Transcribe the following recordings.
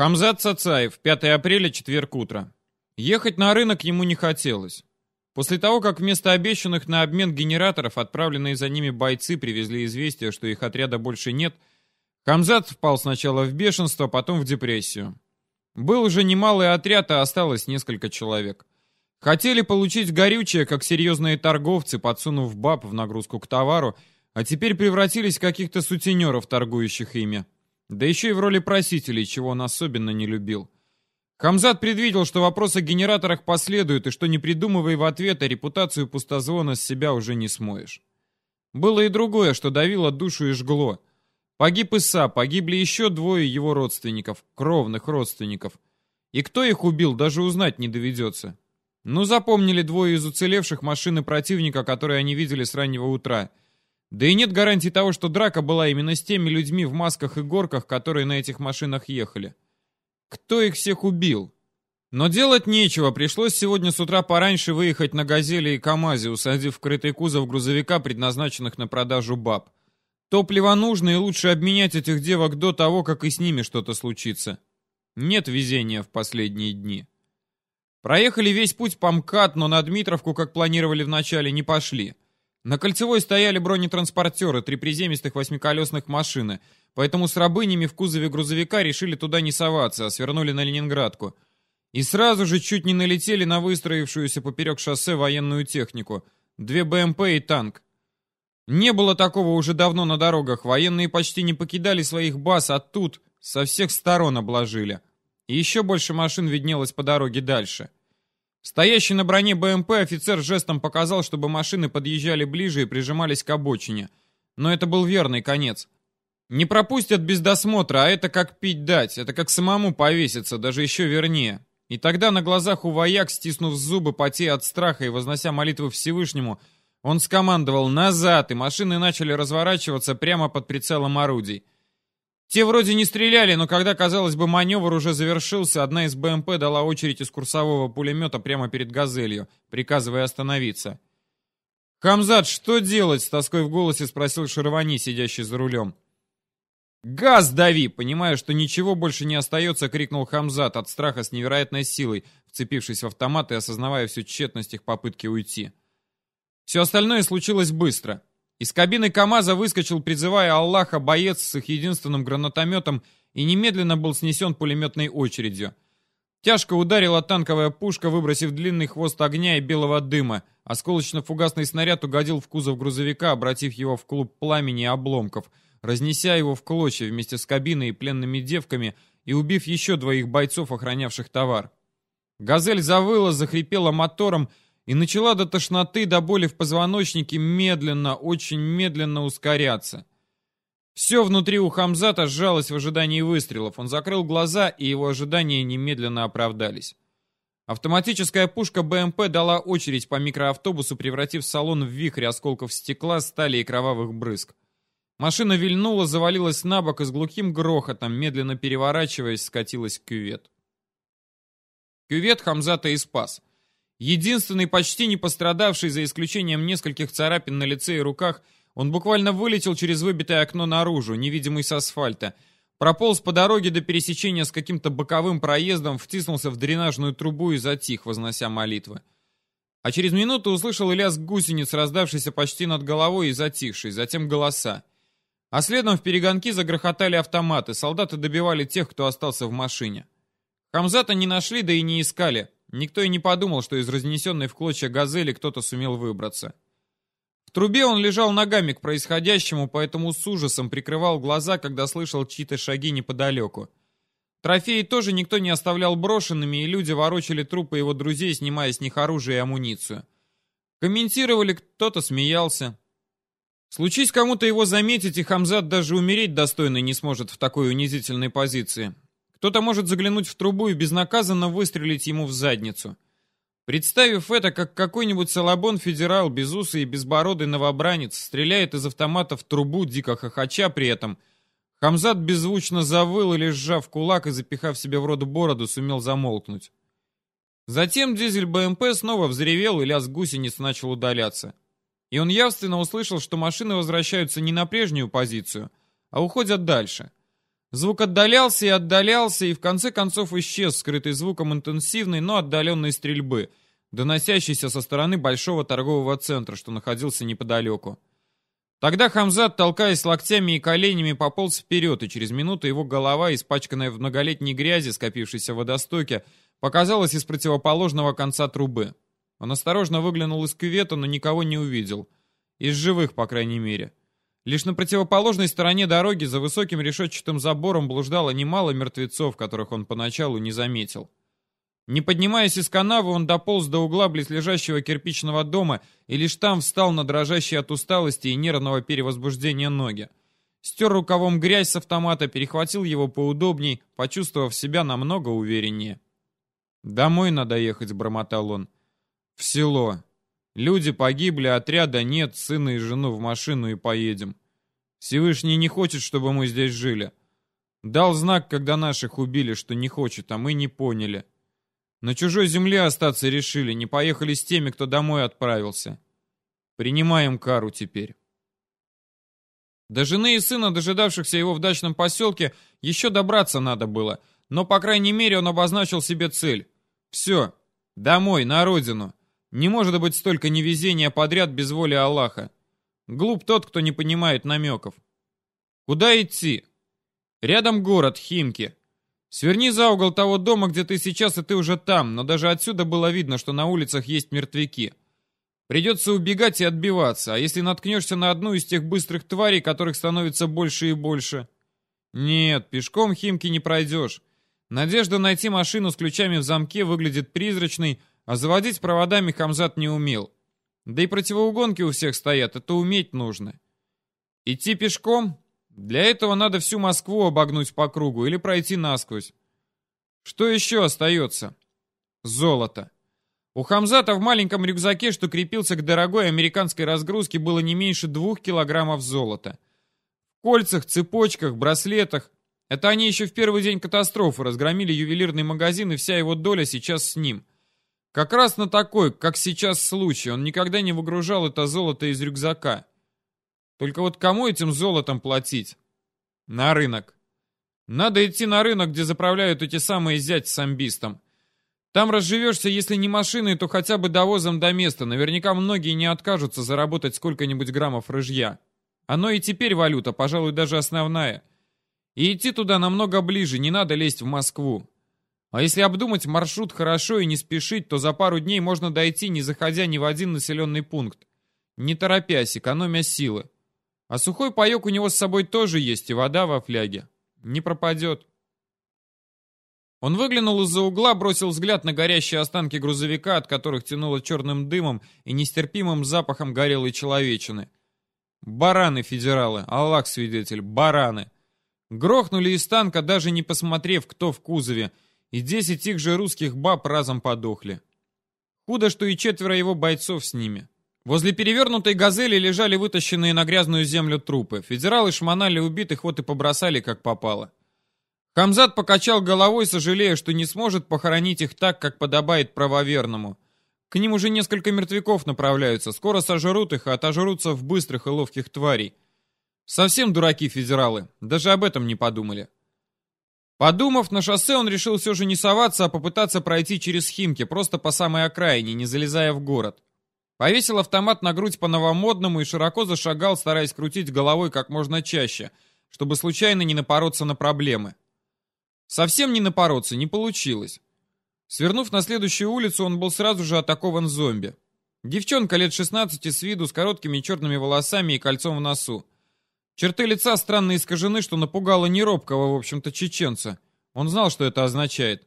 Хамзат Цацаев, 5 апреля, четверг утро. Ехать на рынок ему не хотелось. После того, как вместо обещанных на обмен генераторов отправленные за ними бойцы привезли известие, что их отряда больше нет, Хамзат впал сначала в бешенство, потом в депрессию. Был уже немалый отряд, а осталось несколько человек. Хотели получить горючее, как серьезные торговцы, подсунув баб в нагрузку к товару, а теперь превратились в каких-то сутенеров, торгующих ими. Да еще и в роли просителей, чего он особенно не любил. Хамзат предвидел, что вопрос о генераторах последует, и что не придумывая в ответ, а репутацию пустозвона с себя уже не смоешь. Было и другое, что давило душу и жгло. Погиб Иса, погибли еще двое его родственников, кровных родственников. И кто их убил, даже узнать не доведется. Ну, запомнили двое из уцелевших машины противника, которые они видели с раннего утра. Да и нет гарантии того, что драка была именно с теми людьми в масках и горках, которые на этих машинах ехали. Кто их всех убил? Но делать нечего, пришлось сегодня с утра пораньше выехать на «Газели» и «КамАЗе», усадив в крытый кузов грузовика, предназначенных на продажу баб. Топливо нужно, и лучше обменять этих девок до того, как и с ними что-то случится. Нет везения в последние дни. Проехали весь путь по МКАД, но на Дмитровку, как планировали вначале, не пошли. На Кольцевой стояли бронетранспортеры, три приземистых восьмиколесных машины, поэтому с рабынями в кузове грузовика решили туда не соваться, а свернули на Ленинградку. И сразу же чуть не налетели на выстроившуюся поперек шоссе военную технику. Две БМП и танк. Не было такого уже давно на дорогах, военные почти не покидали своих баз, а тут со всех сторон обложили. И еще больше машин виднелось по дороге дальше. Стоящий на броне БМП офицер жестом показал, чтобы машины подъезжали ближе и прижимались к обочине. Но это был верный конец. Не пропустят без досмотра, а это как пить дать, это как самому повеситься, даже еще вернее. И тогда на глазах у вояк, стиснув зубы, потея от страха и вознося молитвы Всевышнему, он скомандовал «назад», и машины начали разворачиваться прямо под прицелом орудий. Те вроде не стреляли, но когда, казалось бы, маневр уже завершился, одна из БМП дала очередь из курсового пулемета прямо перед «Газелью», приказывая остановиться. «Хамзат, что делать?» — с тоской в голосе спросил Шаровани, сидящий за рулем. «Газ дави!» Понимая, что ничего больше не остается, крикнул Хамзат от страха с невероятной силой, вцепившись в автомат и осознавая всю тщетность их попытки уйти. Все остальное случилось быстро. Из кабины КамАЗа выскочил, призывая Аллаха, боец с их единственным гранатометом и немедленно был снесен пулеметной очередью. Тяжко ударила танковая пушка, выбросив длинный хвост огня и белого дыма. Осколочно-фугасный снаряд угодил в кузов грузовика, обратив его в клуб пламени и обломков, разнеся его в клочья вместе с кабиной и пленными девками и убив еще двоих бойцов, охранявших товар. «Газель» завыла, захрипела мотором, и начала до тошноты, до боли в позвоночнике медленно, очень медленно ускоряться. Все внутри у Хамзата сжалось в ожидании выстрелов. Он закрыл глаза, и его ожидания немедленно оправдались. Автоматическая пушка БМП дала очередь по микроавтобусу, превратив салон в вихрь осколков стекла, стали и кровавых брызг. Машина вильнула, завалилась на бок и с глухим грохотом, медленно переворачиваясь, скатилась в кювет. Кювет Хамзата и спас. Единственный, почти не пострадавший, за исключением нескольких царапин на лице и руках, он буквально вылетел через выбитое окно наружу, невидимый с асфальта. Прополз по дороге до пересечения с каким-то боковым проездом, втиснулся в дренажную трубу и затих, вознося молитвы. А через минуту услышал лязг гусениц, раздавшийся почти над головой и затихший, затем голоса. А следом в перегонки загрохотали автоматы, солдаты добивали тех, кто остался в машине. Хамзата не нашли, да и не искали. Никто и не подумал, что из разнесенной в клочья газели кто-то сумел выбраться. В трубе он лежал ногами к происходящему, поэтому с ужасом прикрывал глаза, когда слышал чьи-то шаги неподалеку. Трофеи тоже никто не оставлял брошенными, и люди ворочали трупы его друзей, снимая с них оружие и амуницию. Комментировали, кто-то смеялся. Случись кому-то его заметить, и Хамзат даже умереть достойно не сможет в такой унизительной позиции. Кто-то может заглянуть в трубу и безнаказанно выстрелить ему в задницу. Представив это, как какой-нибудь салабон-федерал, безусый и безбородый новобранец, стреляет из автомата в трубу, дико хохоча при этом, Хамзат беззвучно завыл или, сжав кулак и запихав себе в рот бороду, сумел замолкнуть. Затем дизель БМП снова взревел, и лязг гусениц начал удаляться. И он явственно услышал, что машины возвращаются не на прежнюю позицию, а уходят дальше — Звук отдалялся и отдалялся, и в конце концов исчез, скрытый звуком интенсивной, но отдаленной стрельбы, доносящейся со стороны большого торгового центра, что находился неподалеку. Тогда Хамзат, толкаясь локтями и коленями, пополз вперед, и через минуту его голова, испачканная в многолетней грязи, скопившейся в водостоке, показалась из противоположного конца трубы. Он осторожно выглянул из кювета, но никого не увидел. Из живых, по крайней мере. Лишь на противоположной стороне дороги за высоким решетчатым забором блуждало немало мертвецов, которых он поначалу не заметил. Не поднимаясь из канавы, он дополз до угла близлежащего кирпичного дома и лишь там встал на дрожащие от усталости и нервного перевозбуждения ноги. Стер рукавом грязь с автомата, перехватил его поудобней, почувствовав себя намного увереннее. «Домой надо ехать», — бормотал он. «В село. Люди погибли, отряда нет, сына и жену в машину и поедем. Всевышний не хочет, чтобы мы здесь жили. Дал знак, когда наших убили, что не хочет, а мы не поняли. На чужой земле остаться решили, не поехали с теми, кто домой отправился. Принимаем кару теперь. До жены и сына, дожидавшихся его в дачном поселке, еще добраться надо было, но, по крайней мере, он обозначил себе цель. Все, домой, на родину. Не может быть столько невезения подряд без воли Аллаха. Глуп тот, кто не понимает намеков. Куда идти? Рядом город, Химки. Сверни за угол того дома, где ты сейчас, и ты уже там, но даже отсюда было видно, что на улицах есть мертвяки. Придется убегать и отбиваться, а если наткнешься на одну из тех быстрых тварей, которых становится больше и больше? Нет, пешком Химки не пройдешь. Надежда найти машину с ключами в замке выглядит призрачной, а заводить проводами Хамзат не умел. Да и противоугонки у всех стоят, это уметь нужно. Идти пешком? Для этого надо всю Москву обогнуть по кругу или пройти насквозь. Что еще остается? Золото. У Хамзата в маленьком рюкзаке, что крепился к дорогой американской разгрузке, было не меньше двух килограммов золота. В кольцах, цепочках, браслетах. Это они еще в первый день катастрофы разгромили ювелирный магазин, и вся его доля сейчас с ним. Как раз на такой, как сейчас случай, он никогда не выгружал это золото из рюкзака. Только вот кому этим золотом платить? На рынок. Надо идти на рынок, где заправляют эти самые зять с амбистом. Там разживешься, если не машиной, то хотя бы довозом до места. Наверняка многие не откажутся заработать сколько-нибудь граммов рыжья. Оно и теперь валюта, пожалуй, даже основная. И идти туда намного ближе, не надо лезть в Москву. А если обдумать маршрут хорошо и не спешить, то за пару дней можно дойти, не заходя ни в один населенный пункт. Не торопясь, экономя силы. А сухой паек у него с собой тоже есть, и вода во фляге. Не пропадет. Он выглянул из-за угла, бросил взгляд на горящие останки грузовика, от которых тянуло черным дымом и нестерпимым запахом горелой человечины. Бараны, федералы, Аллах свидетель, бараны. Грохнули из танка, даже не посмотрев, кто в кузове, и десять их же русских баб разом подохли. Худо, что и четверо его бойцов с ними. Возле перевернутой газели лежали вытащенные на грязную землю трупы. Федералы шмонали убитых, вот и побросали, как попало. Хамзат покачал головой, сожалея, что не сможет похоронить их так, как подобает правоверному. К ним уже несколько мертвяков направляются, скоро сожрут их, а отожрутся в быстрых и ловких тварей. Совсем дураки федералы, даже об этом не подумали. Подумав, на шоссе он решил все же не соваться, а попытаться пройти через Химки, просто по самой окраине, не залезая в город. Повесил автомат на грудь по-новомодному и широко зашагал, стараясь крутить головой как можно чаще, чтобы случайно не напороться на проблемы. Совсем не напороться не получилось. Свернув на следующую улицу, он был сразу же атакован зомби. Девчонка лет 16 с виду, с короткими черными волосами и кольцом в носу. Черты лица странно искажены, что напугало неробкого, в общем-то, чеченца. Он знал, что это означает.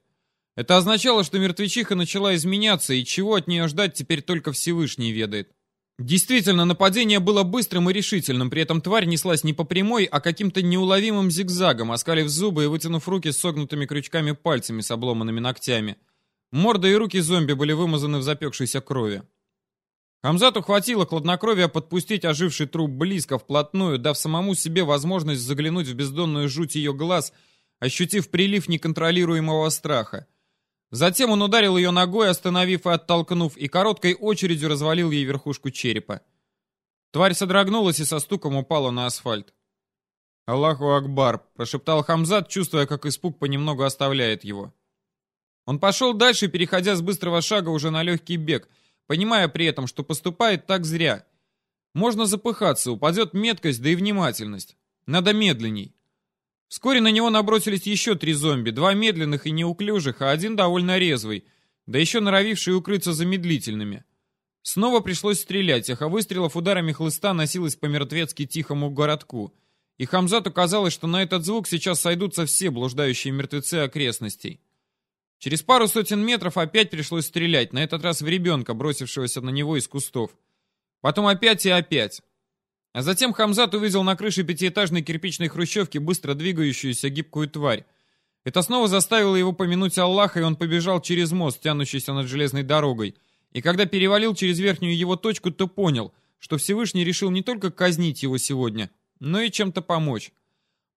Это означало, что мертвечиха начала изменяться, и чего от нее ждать теперь только Всевышний ведает. Действительно, нападение было быстрым и решительным, при этом тварь неслась не по прямой, а каким-то неуловимым зигзагом, оскалив зубы и вытянув руки с согнутыми крючками пальцами с обломанными ногтями. Морда и руки зомби были вымазаны в запекшейся крови. Хамзату хватило хладнокровия подпустить оживший труп близко, вплотную, дав самому себе возможность заглянуть в бездонную жуть ее глаз, ощутив прилив неконтролируемого страха. Затем он ударил ее ногой, остановив и оттолкнув, и короткой очередью развалил ей верхушку черепа. Тварь содрогнулась и со стуком упала на асфальт. «Аллаху Акбар!» — прошептал Хамзат, чувствуя, как испуг понемногу оставляет его. Он пошел дальше, переходя с быстрого шага уже на легкий бег, понимая при этом, что поступает так зря. Можно запыхаться, упадет меткость, да и внимательность. Надо медленней. Вскоре на него набросились еще три зомби, два медленных и неуклюжих, а один довольно резвый, да еще норовивший укрыться замедлительными. Снова пришлось стрелять, эхо выстрелов ударами хлыста носилось по мертвецки тихому городку. И Хамзату казалось, что на этот звук сейчас сойдутся все блуждающие мертвецы окрестностей. Через пару сотен метров опять пришлось стрелять, на этот раз в ребенка, бросившегося на него из кустов. Потом опять и опять. А затем Хамзат увидел на крыше пятиэтажной кирпичной хрущевки быстро двигающуюся гибкую тварь. Это снова заставило его помянуть Аллаха, и он побежал через мост, тянущийся над железной дорогой. И когда перевалил через верхнюю его точку, то понял, что Всевышний решил не только казнить его сегодня, но и чем-то помочь.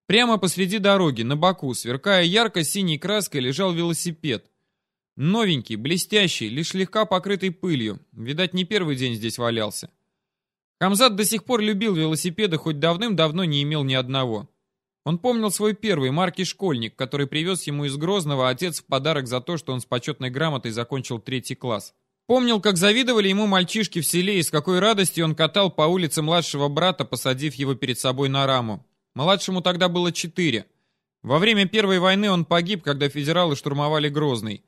Прямо посреди дороги, на боку, сверкая ярко-синей краской, лежал велосипед. Новенький, блестящий, лишь слегка покрытый пылью. Видать, не первый день здесь валялся. Хамзат до сих пор любил велосипеды, хоть давным-давно не имел ни одного. Он помнил свой первый, марки школьник, который привез ему из Грозного отец в подарок за то, что он с почетной грамотой закончил третий класс. Помнил, как завидовали ему мальчишки в селе и с какой радостью он катал по улице младшего брата, посадив его перед собой на раму. Младшему тогда было четыре. Во время Первой войны он погиб, когда федералы штурмовали Грозный.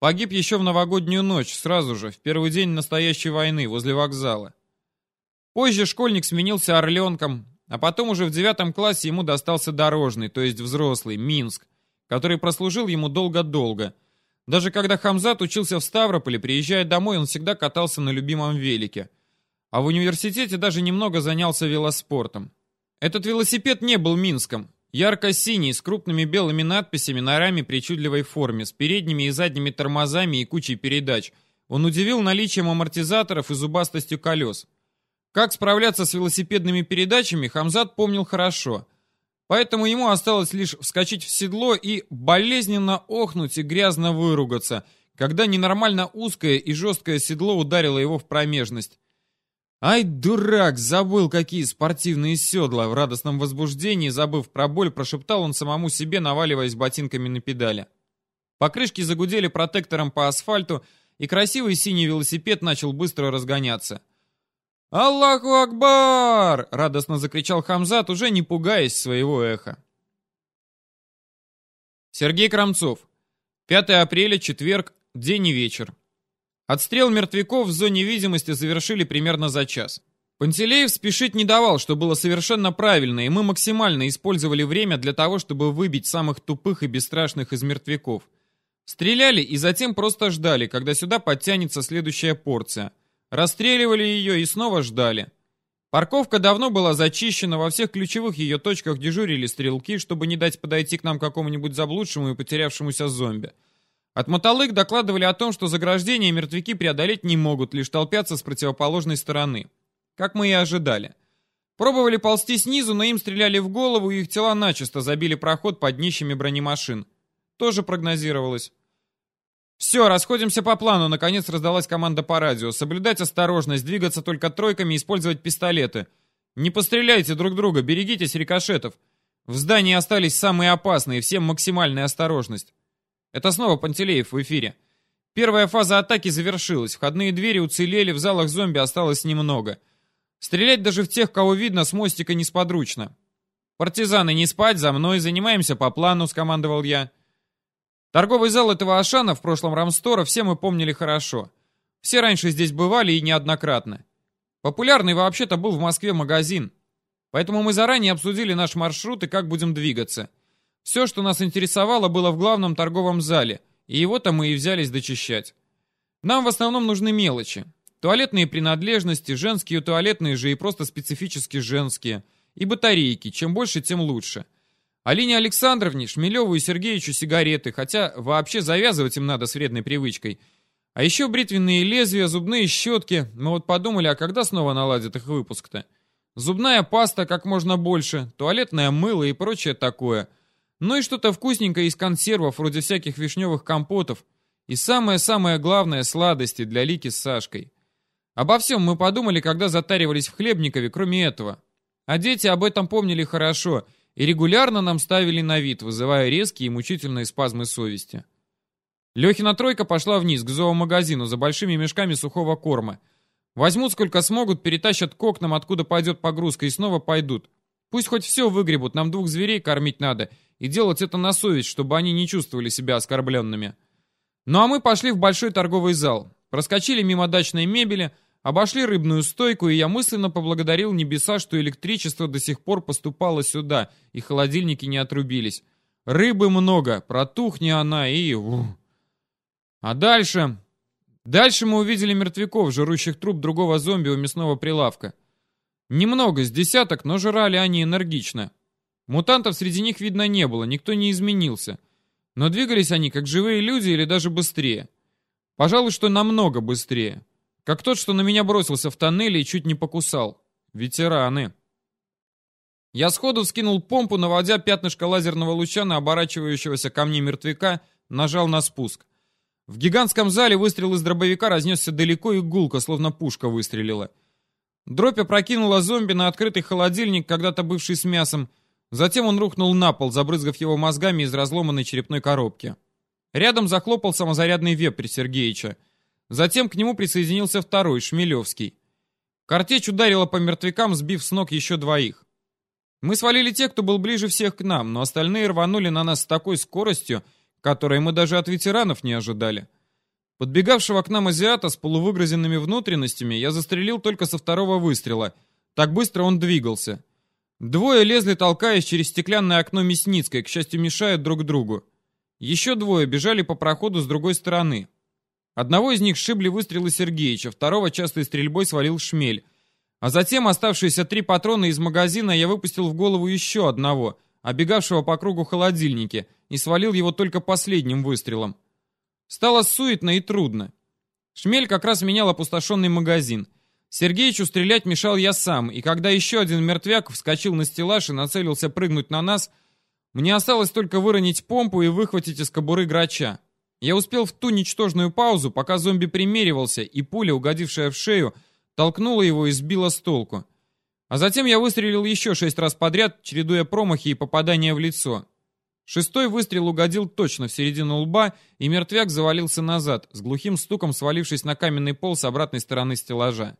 Погиб еще в новогоднюю ночь, сразу же, в первый день настоящей войны, возле вокзала. Позже школьник сменился орленком, а потом уже в девятом классе ему достался дорожный, то есть взрослый, Минск, который прослужил ему долго-долго – даже когда Хамзат учился в Ставрополе, приезжая домой, он всегда катался на любимом велике. А в университете даже немного занялся велоспортом. Этот велосипед не был Минском. Ярко-синий, с крупными белыми надписями на раме причудливой форме, с передними и задними тормозами и кучей передач. Он удивил наличием амортизаторов и зубастостью колес. Как справляться с велосипедными передачами, Хамзат помнил хорошо – Поэтому ему осталось лишь вскочить в седло и болезненно охнуть и грязно выругаться, когда ненормально узкое и жесткое седло ударило его в промежность. «Ай, дурак, забыл, какие спортивные седла!» В радостном возбуждении, забыв про боль, прошептал он самому себе, наваливаясь ботинками на педали. Покрышки загудели протектором по асфальту, и красивый синий велосипед начал быстро разгоняться. «Аллаху Акбар!» — радостно закричал Хамзат, уже не пугаясь своего эха. Сергей Крамцов. 5 апреля, четверг, день и вечер. Отстрел мертвяков в зоне видимости завершили примерно за час. Пантелеев спешить не давал, что было совершенно правильно, и мы максимально использовали время для того, чтобы выбить самых тупых и бесстрашных из мертвяков. Стреляли и затем просто ждали, когда сюда подтянется следующая порция — Расстреливали ее и снова ждали. Парковка давно была зачищена, во всех ключевых ее точках дежурили стрелки, чтобы не дать подойти к нам какому-нибудь заблудшему и потерявшемуся зомби. От мотолык докладывали о том, что заграждения мертвяки преодолеть не могут, лишь толпятся с противоположной стороны. Как мы и ожидали. Пробовали ползти снизу, но им стреляли в голову, и их тела начисто забили проход под днищами бронемашин. Тоже прогнозировалось. «Все, расходимся по плану», — наконец раздалась команда по радио. «Соблюдать осторожность, двигаться только тройками, использовать пистолеты. Не постреляйте друг друга, берегитесь рикошетов. В здании остались самые опасные, всем максимальная осторожность». Это снова Пантелеев в эфире. Первая фаза атаки завершилась, входные двери уцелели, в залах зомби осталось немного. Стрелять даже в тех, кого видно, с мостика несподручно. «Партизаны, не спать, за мной, занимаемся по плану», — скомандовал я. Торговый зал этого Ашана в прошлом Рамстора все мы помнили хорошо. Все раньше здесь бывали и неоднократно. Популярный вообще-то был в Москве магазин. Поэтому мы заранее обсудили наш маршрут и как будем двигаться. Все, что нас интересовало, было в главном торговом зале, и его-то мы и взялись дочищать. Нам в основном нужны мелочи. Туалетные принадлежности, женские туалетные же и просто специфически женские. И батарейки, чем больше, тем лучше. Алине Александровне, Шмелеву и Сергеевичу сигареты, хотя вообще завязывать им надо с вредной привычкой. А еще бритвенные лезвия, зубные щетки. Мы вот подумали, а когда снова наладят их выпуск-то? Зубная паста как можно больше, туалетное мыло и прочее такое. Ну и что-то вкусненькое из консервов, вроде всяких вишневых компотов. И самое-самое главное, сладости для Лики с Сашкой. Обо всем мы подумали, когда затаривались в Хлебникове, кроме этого. А дети об этом помнили хорошо и регулярно нам ставили на вид, вызывая резкие и мучительные спазмы совести. Лехина тройка пошла вниз, к зоомагазину, за большими мешками сухого корма. Возьмут сколько смогут, перетащат к окнам, откуда пойдет погрузка, и снова пойдут. Пусть хоть все выгребут, нам двух зверей кормить надо, и делать это на совесть, чтобы они не чувствовали себя оскорбленными. Ну а мы пошли в большой торговый зал, проскочили мимо дачной мебели, обошли рыбную стойку, и я мысленно поблагодарил небеса, что электричество до сих пор поступало сюда, и холодильники не отрубились. Рыбы много, протухни она и... А дальше... Дальше мы увидели мертвяков, жрущих труп другого зомби у мясного прилавка. Немного, с десяток, но жрали они энергично. Мутантов среди них видно не было, никто не изменился. Но двигались они как живые люди или даже быстрее. Пожалуй, что намного быстрее. Как тот, что на меня бросился в тоннеле и чуть не покусал. Ветераны. Я сходу скинул помпу, наводя пятнышко лазерного луча на оборачивающегося ко мне мертвяка, нажал на спуск. В гигантском зале выстрел из дробовика разнесся далеко и гулко, словно пушка выстрелила. Дробь опрокинула зомби на открытый холодильник, когда-то бывший с мясом. Затем он рухнул на пол, забрызгав его мозгами из разломанной черепной коробки. Рядом захлопал самозарядный вепрь Сергеича. Затем к нему присоединился второй, Шмелевский. Картечь ударила по мертвякам, сбив с ног еще двоих. Мы свалили тех, кто был ближе всех к нам, но остальные рванули на нас с такой скоростью, которой мы даже от ветеранов не ожидали. Подбегавшего к нам азиата с полувыгрызенными внутренностями я застрелил только со второго выстрела. Так быстро он двигался. Двое лезли, толкаясь через стеклянное окно Мясницкой, к счастью, мешают друг другу. Еще двое бежали по проходу с другой стороны. Одного из них шибли выстрелы Сергеича, второго частой стрельбой свалил шмель. А затем оставшиеся три патрона из магазина я выпустил в голову еще одного, обегавшего по кругу холодильники, и свалил его только последним выстрелом. Стало суетно и трудно. Шмель как раз менял опустошенный магазин. Сергеичу стрелять мешал я сам, и когда еще один мертвяк вскочил на стеллаж и нацелился прыгнуть на нас, мне осталось только выронить помпу и выхватить из кобуры грача. Я успел в ту ничтожную паузу, пока зомби примеривался, и пуля, угодившая в шею, толкнула его и сбила с толку. А затем я выстрелил еще шесть раз подряд, чередуя промахи и попадания в лицо. Шестой выстрел угодил точно в середину лба, и мертвяк завалился назад, с глухим стуком свалившись на каменный пол с обратной стороны стеллажа.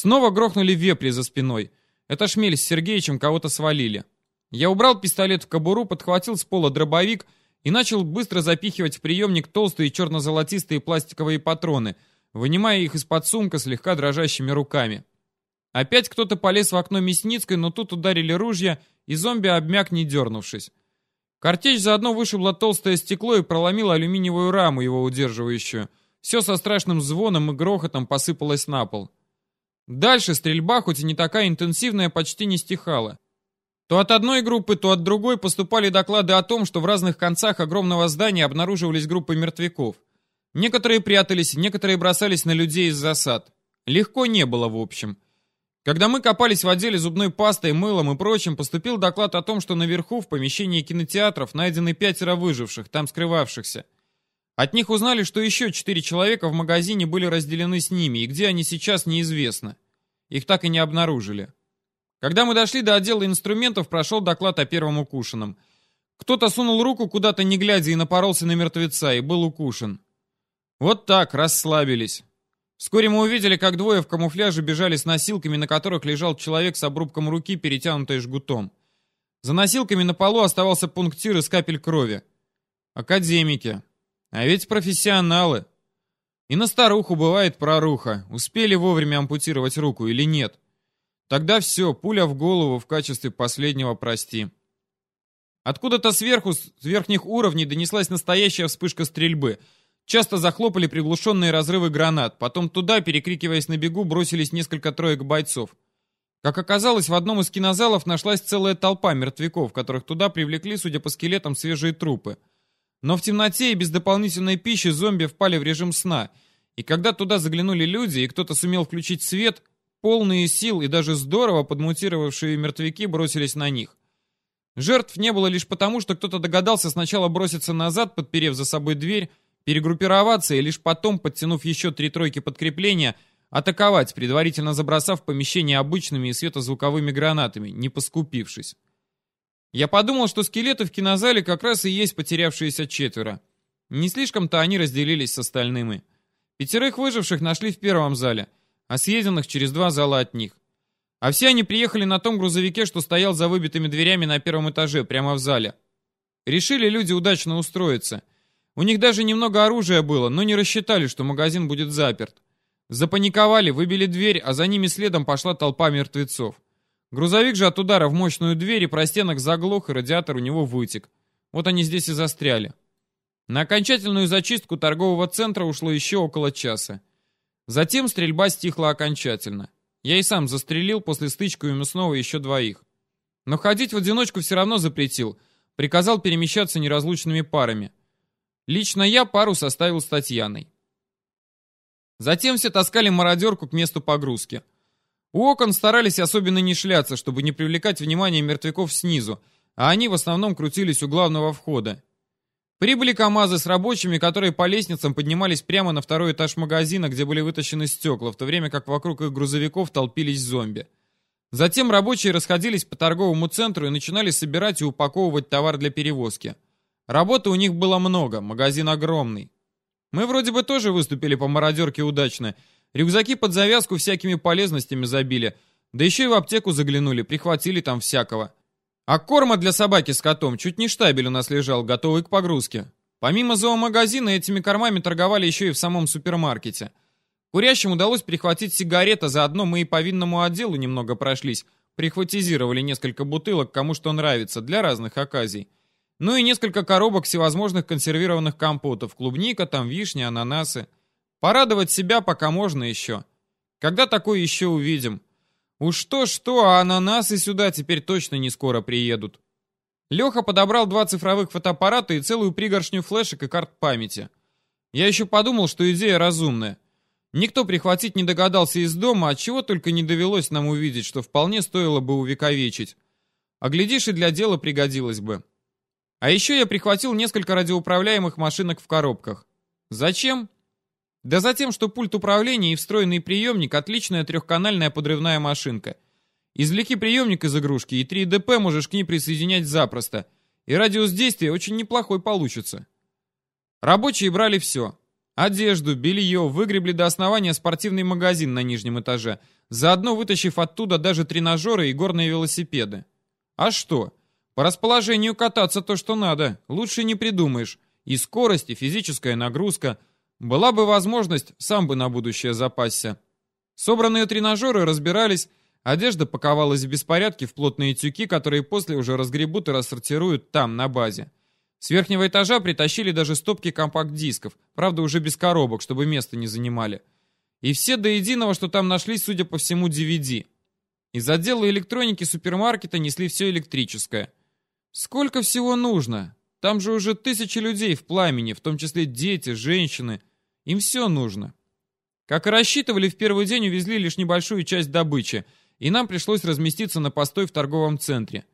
Снова грохнули вепри за спиной. Это шмель с Сергеичем кого-то свалили. Я убрал пистолет в кобуру, подхватил с пола дробовик и начал быстро запихивать в приемник толстые черно-золотистые пластиковые патроны, вынимая их из-под сумка слегка дрожащими руками. Опять кто-то полез в окно Мясницкой, но тут ударили ружья, и зомби обмяк, не дернувшись. Картечь заодно вышибла толстое стекло и проломила алюминиевую раму, его удерживающую. Все со страшным звоном и грохотом посыпалось на пол. Дальше стрельба, хоть и не такая интенсивная, почти не стихала. То от одной группы, то от другой поступали доклады о том, что в разных концах огромного здания обнаруживались группы мертвяков. Некоторые прятались, некоторые бросались на людей из засад. Легко не было, в общем. Когда мы копались в отделе зубной пастой, мылом и прочим, поступил доклад о том, что наверху, в помещении кинотеатров, найдены пятеро выживших, там скрывавшихся. От них узнали, что еще четыре человека в магазине были разделены с ними, и где они сейчас, неизвестно. Их так и не обнаружили. Когда мы дошли до отдела инструментов, прошел доклад о первом укушенном. Кто-то сунул руку куда-то не глядя и напоролся на мертвеца, и был укушен. Вот так, расслабились. Вскоре мы увидели, как двое в камуфляже бежали с носилками, на которых лежал человек с обрубком руки, перетянутой жгутом. За носилками на полу оставался пунктир из капель крови. Академики. А ведь профессионалы. И на старуху бывает проруха. Успели вовремя ампутировать руку или нет? Тогда все, пуля в голову в качестве последнего прости. Откуда-то сверху, с верхних уровней, донеслась настоящая вспышка стрельбы — Часто захлопали приглушенные разрывы гранат, потом туда, перекрикиваясь на бегу, бросились несколько троек бойцов. Как оказалось, в одном из кинозалов нашлась целая толпа мертвяков, которых туда привлекли, судя по скелетам, свежие трупы. Но в темноте и без дополнительной пищи зомби впали в режим сна, и когда туда заглянули люди, и кто-то сумел включить свет, полные сил и даже здорово подмутировавшие мертвяки бросились на них. Жертв не было лишь потому, что кто-то догадался сначала броситься назад, подперев за собой дверь, перегруппироваться и лишь потом, подтянув еще три тройки подкрепления, атаковать, предварительно забросав помещение обычными и светозвуковыми гранатами, не поскупившись. Я подумал, что скелеты в кинозале как раз и есть потерявшиеся четверо. Не слишком-то они разделились с остальными. Пятерых выживших нашли в первом зале, а съеденных через два зала от них. А все они приехали на том грузовике, что стоял за выбитыми дверями на первом этаже, прямо в зале. Решили люди удачно устроиться. У них даже немного оружия было, но не рассчитали, что магазин будет заперт. Запаниковали, выбили дверь, а за ними следом пошла толпа мертвецов. Грузовик же от удара в мощную дверь и простенок заглох, и радиатор у него вытек. Вот они здесь и застряли. На окончательную зачистку торгового центра ушло еще около часа. Затем стрельба стихла окончательно. Я и сам застрелил после стычки у мясного еще двоих. Но ходить в одиночку все равно запретил. Приказал перемещаться неразлучными парами. Лично я пару составил с Татьяной. Затем все таскали мародерку к месту погрузки. У окон старались особенно не шляться, чтобы не привлекать внимание мертвяков снизу, а они в основном крутились у главного входа. Прибыли КАМАЗы с рабочими, которые по лестницам поднимались прямо на второй этаж магазина, где были вытащены стекла, в то время как вокруг их грузовиков толпились зомби. Затем рабочие расходились по торговому центру и начинали собирать и упаковывать товар для перевозки. Работы у них было много, магазин огромный. Мы вроде бы тоже выступили по мародерке удачно. Рюкзаки под завязку всякими полезностями забили, да еще и в аптеку заглянули, прихватили там всякого. А корма для собаки с котом чуть не штабель у нас лежал, готовый к погрузке. Помимо зоомагазина, этими кормами торговали еще и в самом супермаркете. Курящим удалось прихватить сигареты, заодно мы и по винному отделу немного прошлись, прихватизировали несколько бутылок, кому что нравится, для разных оказий. Ну и несколько коробок всевозможных консервированных компотов, клубника, там вишня, ананасы. Порадовать себя пока можно еще. Когда такое еще увидим? Уж то-что, а ананасы сюда теперь точно не скоро приедут. Леха подобрал два цифровых фотоаппарата и целую пригоршню флешек и карт памяти. Я еще подумал, что идея разумная. Никто прихватить не догадался из дома, от чего только не довелось нам увидеть, что вполне стоило бы увековечить. А глядишь, и для дела пригодилось бы. А еще я прихватил несколько радиоуправляемых машинок в коробках. Зачем? Да за тем, что пульт управления и встроенный приемник – отличная трехканальная подрывная машинка. Извлеки приемник из игрушки, и 3DP можешь к ней присоединять запросто. И радиус действия очень неплохой получится. Рабочие брали все. Одежду, белье, выгребли до основания спортивный магазин на нижнем этаже, заодно вытащив оттуда даже тренажеры и горные велосипеды. А что? По расположению кататься то, что надо. Лучше не придумаешь. И скорость, и физическая нагрузка – была бы возможность, сам бы на будущее запасся. Собранные тренажеры разбирались, одежда паковалась в беспорядке в плотные тюки, которые после уже разгребут и рассортируют там, на базе. С верхнего этажа притащили даже стопки компакт-дисков, правда уже без коробок, чтобы место не занимали. И все до единого, что там нашлись, судя по всему, DVD. Из отдела электроники супермаркета несли все электрическое. Сколько всего нужно? Там же уже тысячи людей в пламени, в том числе дети, женщины. Им все нужно. Как и рассчитывали, в первый день увезли лишь небольшую часть добычи, и нам пришлось разместиться на постой в торговом центре.